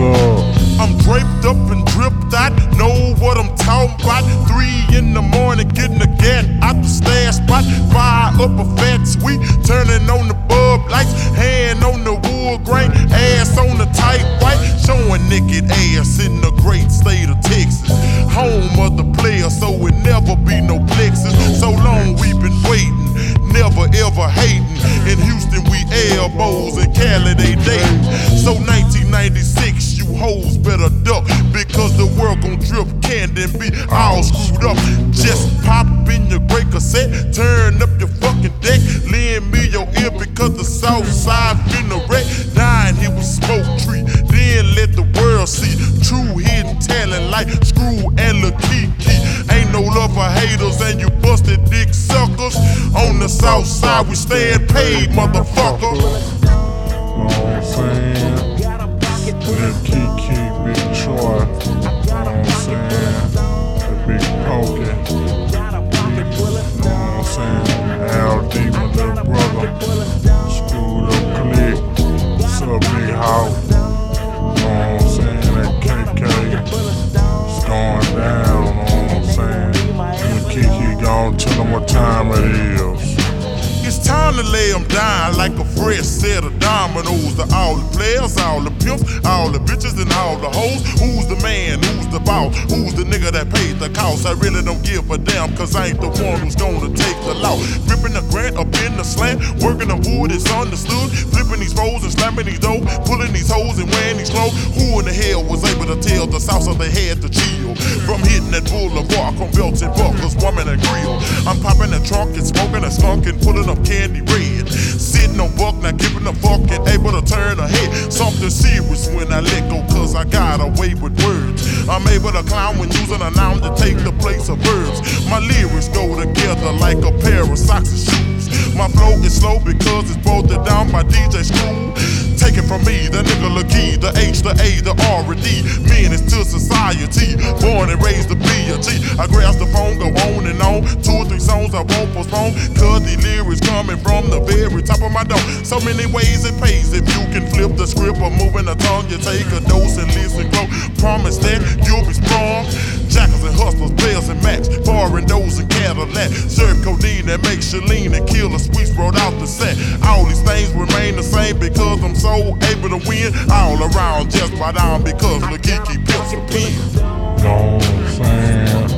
I'm draped up and dripped out, know what I'm talking about. Three in the morning, getting a gat out the stash spot. Fire up a fat sweet, turning on the bub lights. Hand on the wood grain, ass on the tight white. Showing naked ass in the great state of Texas. Home of the player, so it never be no ever hating. In Houston, we elbows, and Cali, they dating. So 1996, you hoes better duck, because the world gon' drip candy and be all screwed up. Just pop in your great cassette, turn up your fucking deck, lend me your ear because the south side finna wreck. Dying here with smoke tree, then let the world see true hidden talent like the south side, we stayin' paid, motherfucker. Know what I'm saying? Lil Keke, Big Troy. Know what I'm saying? The Big Pokey. Know what I'm saying? Al D, my little brother. Screwed up click. What's up, Big Hawk? Know what I'm saying? That KK. It's going down. Know what I'm saying? Keke gone. Tell them what time it is. To lay them down like a fresh set of dominoes. To all the players, all the pimps, all the bitches, and all the hoes. Who's the man? Who's the boss? Who's the nigga that paid the cost? I really don't give a damn, cause I ain't the one who's gonna take the law. Ripping the grant in the slant, working the wood is understood. Flipping these rolls and slamming these dough, pulling these hoes and wearing these clothes. Who in the hell was able to tell the south of the head to chill? From hitting that boulevard, from belts and buckles, woman and grill. I'm popping a trunk and smoking a skunk and pulling up candy red. Sitting on buck, not giving a fuck and able to turn a head. Something serious when I let go, cause I got away with words. I'm able to clown when using a noun to take the place of verbs. My lyrics go together like a pair of socks and shoes. My flow is slow because it's bolted down by DJ Screw. Take it from me, the nigga Lagi, the H, the A, the R, and D. Menace to society, born and raised to be a G. I grasp the phone, go on and on. Two or three songs I won't postpone. Cause the lyrics coming from the very top of my dome. So many ways it pays if you can flip the script or moving the tongue. You take a dose and listen close. Promise that you'll be strong. Hustlers, bells and max, foreign those and Cadillac. Serve codeine that makes you lean and kill a squeeze brought out the set. All these things remain the same because I'm so able to win all around just by down because the geeky pimps a pin.